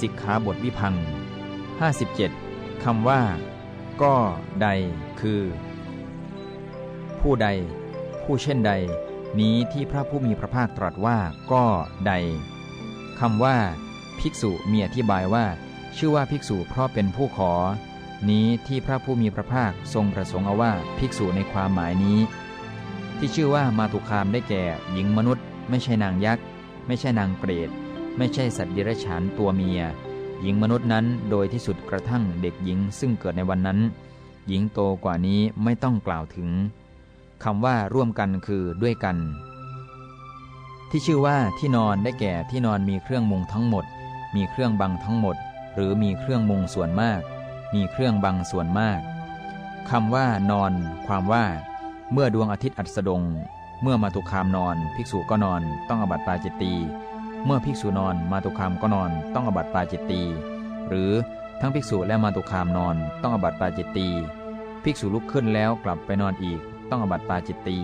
สิกขาบทวิพัง57คำว่า ก็ใด คือ ผู้ใด ผู้เช่นใด นี้ที่พระผู้มีพระภาคตรัสว่า ก็ใดคำว่า ภิกษุมีอธิบายว่า ชื่อว่าภิกษุเพราะเป็นผู้ขอ นี้ที่พระผู้มีพระภาคทรงประสงค์เอาว่าภิกษุในความหมายนี้ ที่ชื่อว่ามาตุคามได้แก่ หญิงมนุษย์ ไม่ใช่นางยักษ์ ไม่ใช่นางเปรต ไม่ใช่สัตว์เดรัจฉานตัวเมีย หญิงมนุษย์นั้นโดยที่สุดกระทั่งเด็กหญิงซึ่งเกิดในวันนั้น หญิงโตกว่านี้ไม่ต้องกล่าวถึงคำว่าร่วมกันคือด้วยกัน ที่ชื่อว่าที่นอนได้แก่ที่นอนมีเครื่องมุงทั้งหมด มีเครื่องบังทั้งหมด หรือมีเครื่องมุงส่วนมาก มีเครื่องบังส่วนมากคำว่านอน ความว่า เมื่อดวงอาทิตย์อัสดง เมื่อมาตุคามนอน ภิกษุก็นอน ต้องอบัติปาจิตตี เมื่อภิกษุนอนมาตุคามก็นอนต้องอบัติปาจิตตีหรือทั้งภิกษุและมาตุคามนอนต้องอบัติปาจิตตีภิกษุลุกขึ้นแล้วกลับไปนอนอีกต้องอบัติปาจิตตี